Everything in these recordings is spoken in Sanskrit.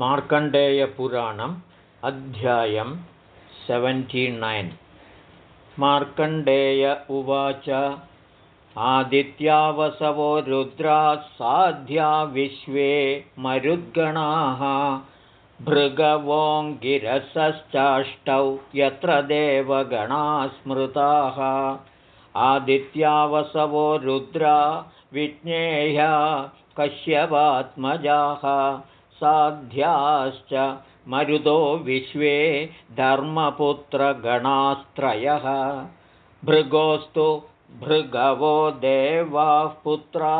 मार्कण्डेयपुराणम् अध्यायं सेवेण्टिनैन् मार्कण्डेय उवाच आदित्यावसवो रुद्राः साध्या विश्वे मरुद्गणाः भृगवोङ्गिरसश्चाष्टौ यत्र देवगणाः स्मृताः। आदित्यावसवो रुद्रा विज्ञेया कश्यपात्मजाः साध्याश्च मरुदो विश्वे धर्मपुत्रगणास्त्रयः। भृगोस्तु भृगवो देवाः पुत्रा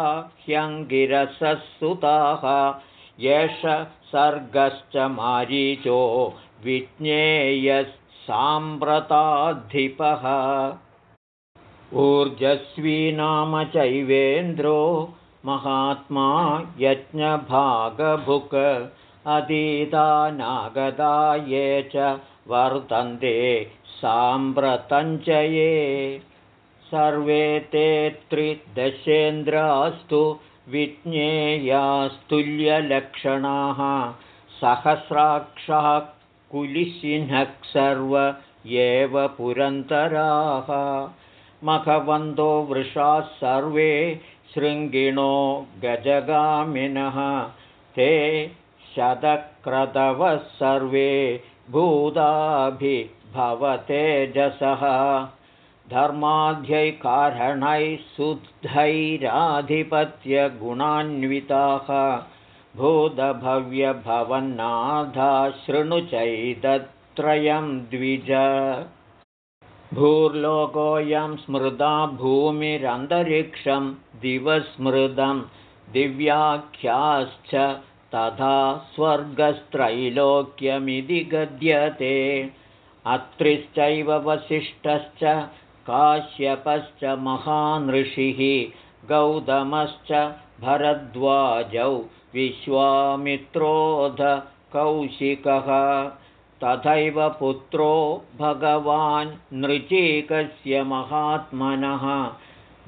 ह्यङ्गिरसुताः एष सर्गश्च मारीचो विज्ञेयः साम्प्रताधिपः ऊर्जस्वी नाम चैवेन्द्रो महात्मा यज्ञभागभुक् अतीतानागदा ये च वर्तन्ते साम्प्रतञ्चये सर्वे ते त्रिदशेन्द्रास्तु विज्ञेयास्तुल्यलक्षणाः। सहस्राक्षः कुलिशिनः सर्व एव पुरन्तराः। मखवन्तो वृषाः सर्वे शृङ्गिणो गजगामिनः ते शतक्रतवः सर्वे भूताभिभवतेजसः। धर्माध्यैकारणैः शुद्धैराधिपत्यगुणान्विताः। भूतभव्यभवन्नाथा शृणु चैतत्रयं द्विज। भूर्लोकोऽयं स्मृता भूमिरन्तरिक्षं दिवस्मृतं दिव्याख्याश्च तथा स्वर्गस्त्रैलोक्यमिति गद्यते। अत्रिश्चैव वसिष्ठश्च काश्यपश्च महानृषिः गौतमश्च भरद्वाजौ विश्वामित्रोध कौशिकः। तथैव पुत्रो भगवान् नृचीकस्य महात्मनः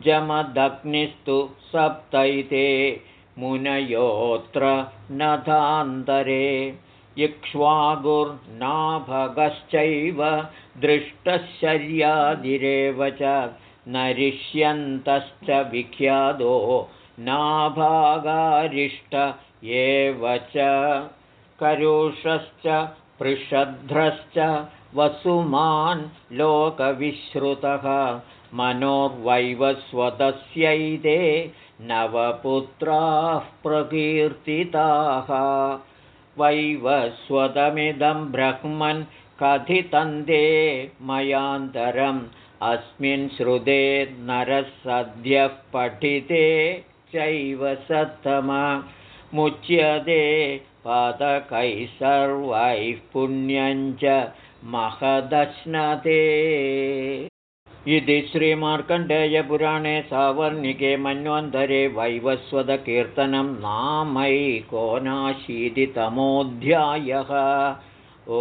जमदग्निस्तु सप्तैते मुनयोऽत्र नथान्तरे इक्ष्वागुर्नाभगश्चैव दृष्टशर्यादिरेव च नरिष्यन्तश्च विख्यातो नाभागारिष्ट एव च करुषश्च पृषध्रश्च वसुमान् लोकविश्रुतः मनोर्वैवस्वतस्यैते नवपुत्राः प्रकीर्तिताः। वैवस्वतमिदं ब्रह्मन् कथितन्ते मयान्तरम्। अस्मिन् श्रुते नरः सद्यः पठिते चैव सत्तममुच्यते पादकैः सर्वैः पुण्यञ्च महदश्नते इति श्रीमार्कण्डेयपुराणे सावर्णिके मन्वन्तरे वैवस्वतकीर्तनं नामैकोनाशीतितमोऽध्यायः। ओ